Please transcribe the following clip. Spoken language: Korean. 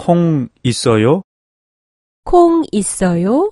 콩 있어요? 콩 있어요?